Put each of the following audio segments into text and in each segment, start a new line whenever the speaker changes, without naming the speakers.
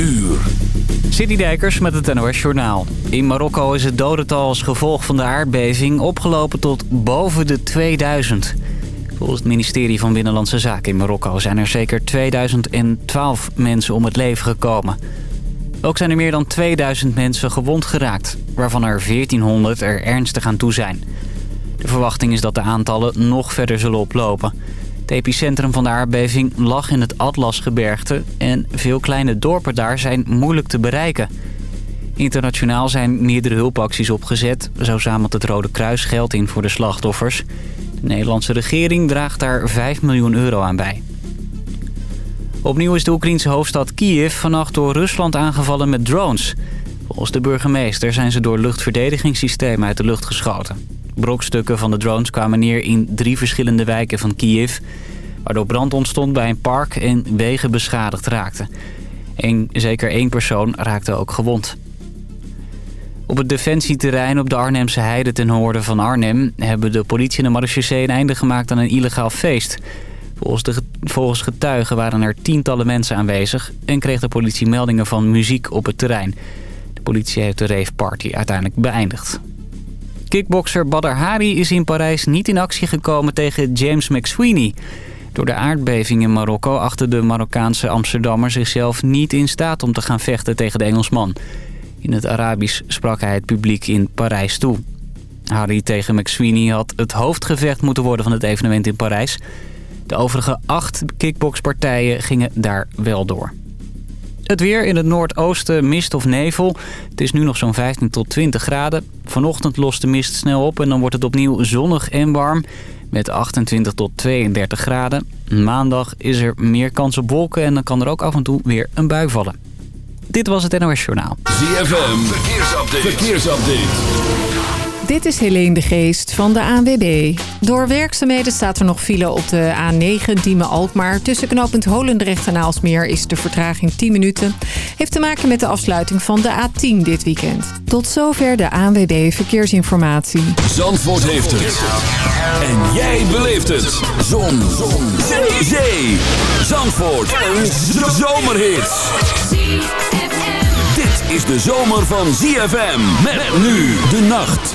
uur.
Citydijkers met het NOS Journaal. In Marokko is het dodental als gevolg van de aardbeving opgelopen tot boven de 2000. Volgens het ministerie van Binnenlandse Zaken in Marokko zijn er zeker 2012 mensen om het leven gekomen. Ook zijn er meer dan 2000 mensen gewond geraakt, waarvan er 1400 er ernstig aan toe zijn. De verwachting is dat de aantallen nog verder zullen oplopen. Het epicentrum van de aardbeving lag in het Atlasgebergte... en veel kleine dorpen daar zijn moeilijk te bereiken. Internationaal zijn meerdere hulpacties opgezet. Zo zamelt het Rode Kruis geld in voor de slachtoffers. De Nederlandse regering draagt daar 5 miljoen euro aan bij. Opnieuw is de Oekraïnse hoofdstad Kiev vannacht door Rusland aangevallen met drones. Volgens de burgemeester zijn ze door luchtverdedigingssystemen uit de lucht geschoten. Brokstukken van de drones kwamen neer in drie verschillende wijken van Kiev... waardoor brand ontstond bij een park en wegen beschadigd raakten. Eén, zeker één persoon raakte ook gewond. Op het defensieterrein op de Arnhemse heide ten noorden van Arnhem... hebben de politie en de marechaussee een einde gemaakt aan een illegaal feest. Volgens, de, volgens getuigen waren er tientallen mensen aanwezig... en kreeg de politie meldingen van muziek op het terrein. De politie heeft de rave party uiteindelijk beëindigd. Kickbokser Badr Hari is in Parijs niet in actie gekomen tegen James McSweeney. Door de aardbeving in Marokko achter de Marokkaanse Amsterdammer zichzelf niet in staat om te gaan vechten tegen de Engelsman. In het Arabisch sprak hij het publiek in Parijs toe. Hari tegen McSweeney had het hoofdgevecht moeten worden van het evenement in Parijs. De overige acht kickboxpartijen gingen daar wel door. Het weer in het noordoosten mist of nevel. Het is nu nog zo'n 15 tot 20 graden. Vanochtend lost de mist snel op en dan wordt het opnieuw zonnig en warm. Met 28 tot 32 graden. Maandag is er meer kans op wolken en dan kan er ook af en toe weer een bui vallen. Dit was het NOS Journaal.
ZFM, verkeersupdate. verkeersupdate.
Dit is Helene de Geest van de ANWB. Door werkzaamheden staat er nog file op de A9 Diemen-Alkmaar. Tussen knooppunt Holendrecht en Aalsmeer is de vertraging 10 minuten. Heeft te maken met de afsluiting van de A10 dit weekend. Tot zover de ANWB Verkeersinformatie.
Zandvoort heeft het. En jij beleeft het. Zon. Zon. Zee. Zee. Zandvoort. Een zomerhit. Dit is de zomer van ZFM. Met nu de nacht.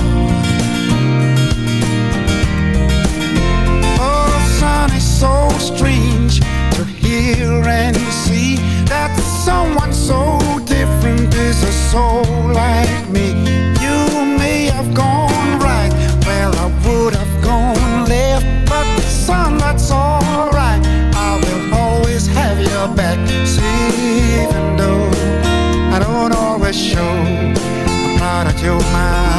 so strange to hear and see that someone so different is a soul like me. You may have gone right where I would have gone left, but son, that's alright. I will always have your back, see, even though I don't always show. I'm that you're my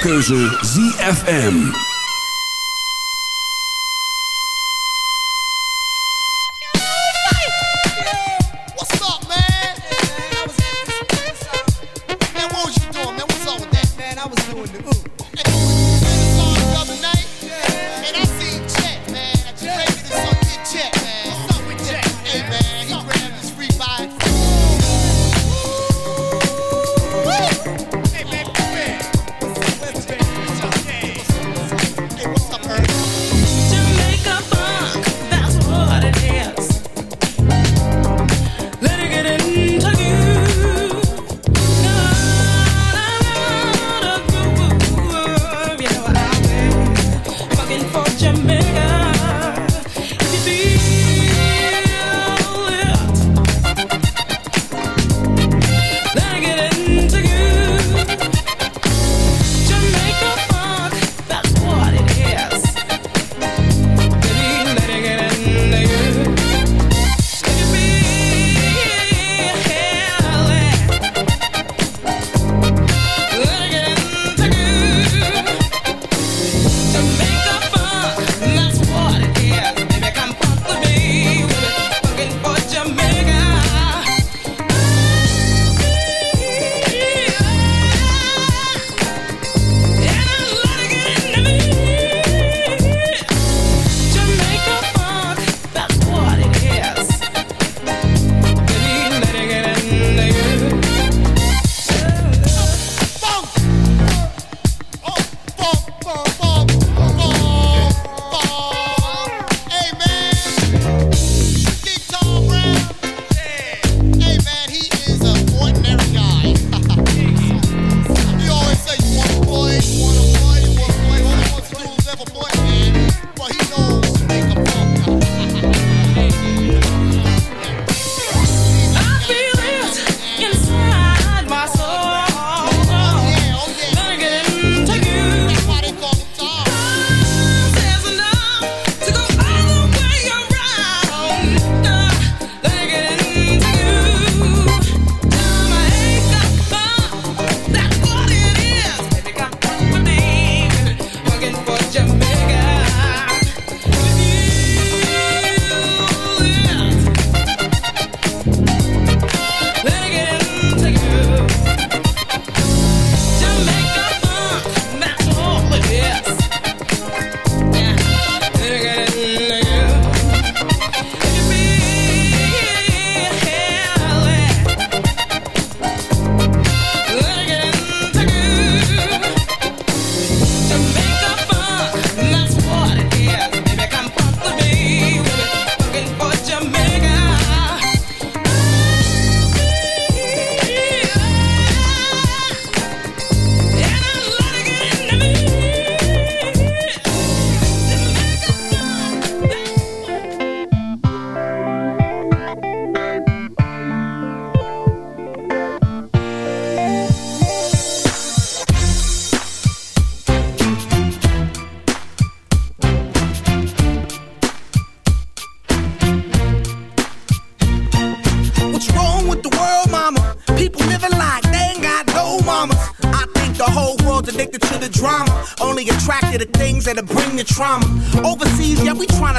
keuze ZFM.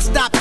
Stop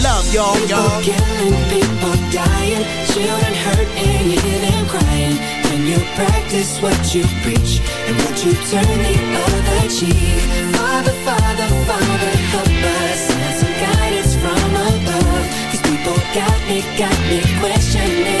love, y'all, y'all.
People killing, people dying, children hurt and crying. When you practice what you preach and would you turn the other cheek? Father, Father, Father, help us. Send some guidance from above. These people got me, got me questioning.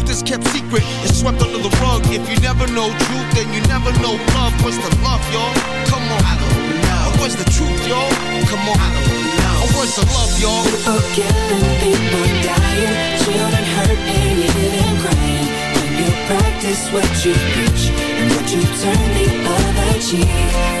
is kept secret, it's swept under the rug. If you never know truth, then you never know love. What's the love, y'all? Come on. I don't know. What's the truth, y'all? Come on. I don't know. What's the love, y'all?
People killing, people dying, children hurt and you hear them crying. When you practice what you preach and would you turn the other cheek?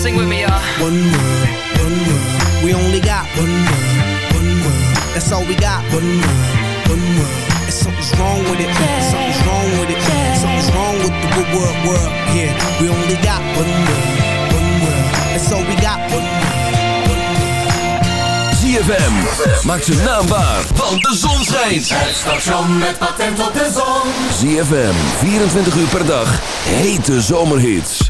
Sing with me, y'all.
One world, one world. We only got one world, one world. That's all we got. One world, one world. And something's wrong with it. Something's wrong with it. Something's wrong with the good world, world. Yeah, we only got one world, one world. That's all we got. One world, one world.
ZFM. Maak zijn naam waar, want de zon schijnt.
Het station met patent op de zon.
ZFM, 24 uur per dag. Hete zomerhits.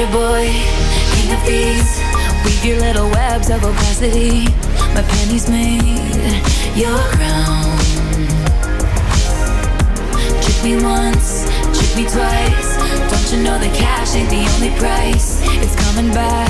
Pretty boy, king of thieves Weave your little webs of opacity My pennies made your crown. Trick me once, trick me twice Don't you know the cash ain't the only price? It's coming back.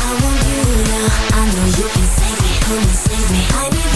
I want you now. I know you can save me. Come and save me. I need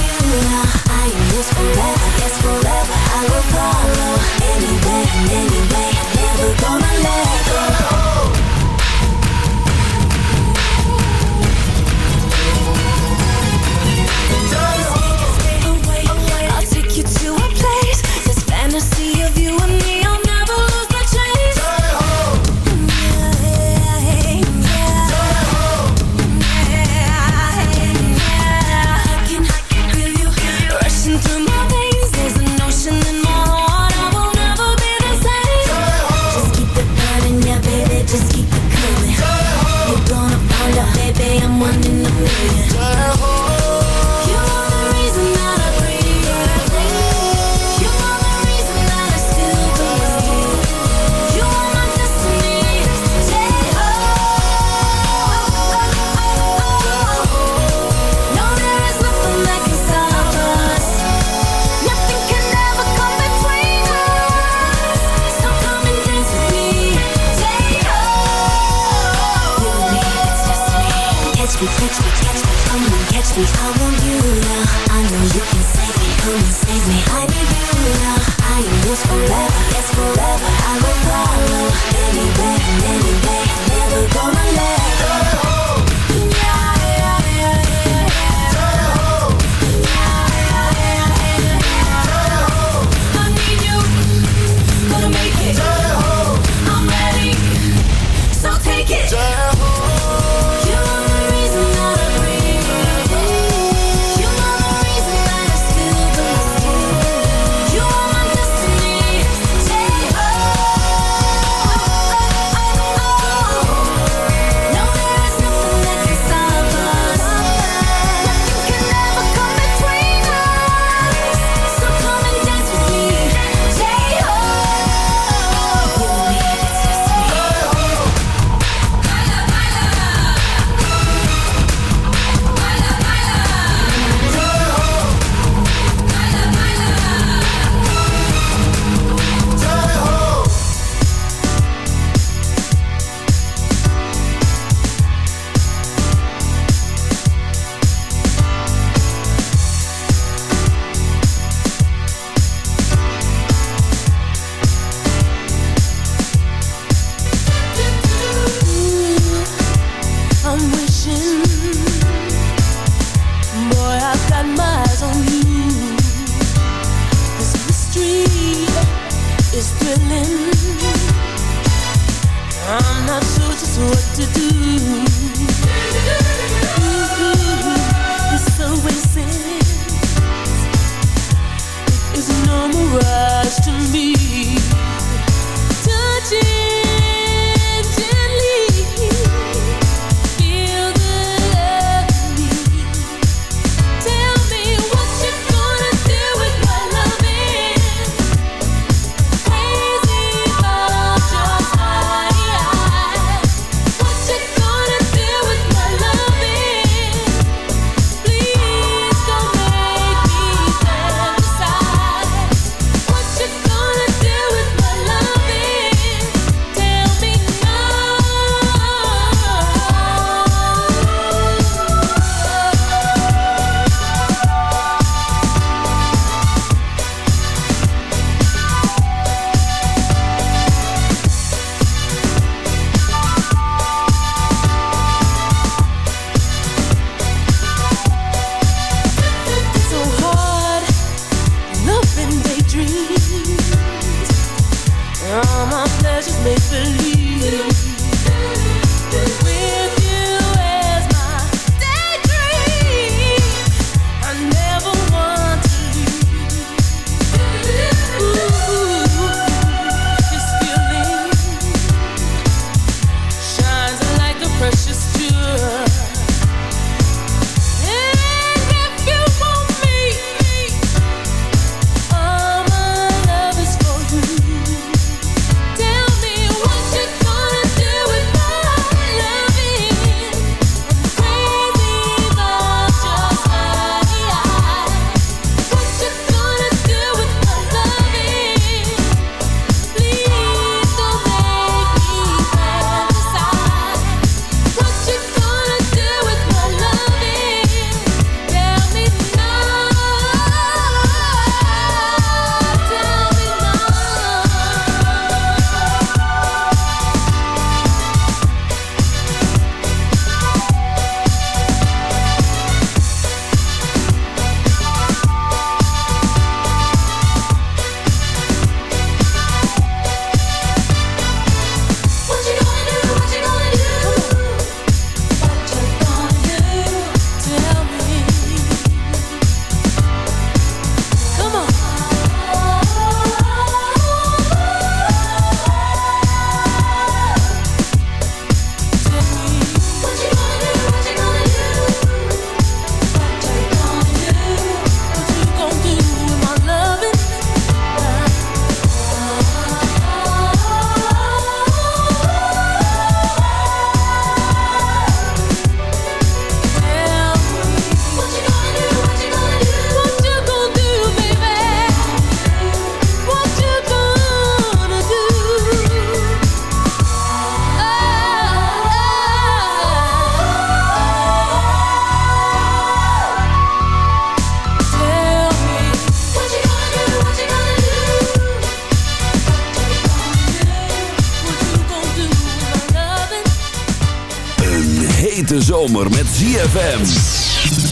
ZFM.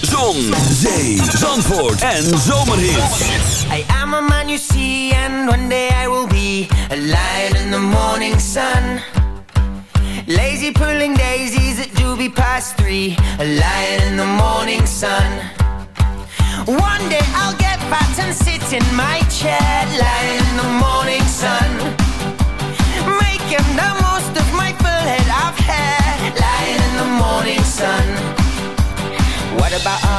Zon, zee, zandvoort en zomerhits.
I am a man you see and one day I will be a lion in the morning sun. Lazy pulling daisies at doobie past three, a lion in the morning sun. One day I'll get fat and sit in my chair, lying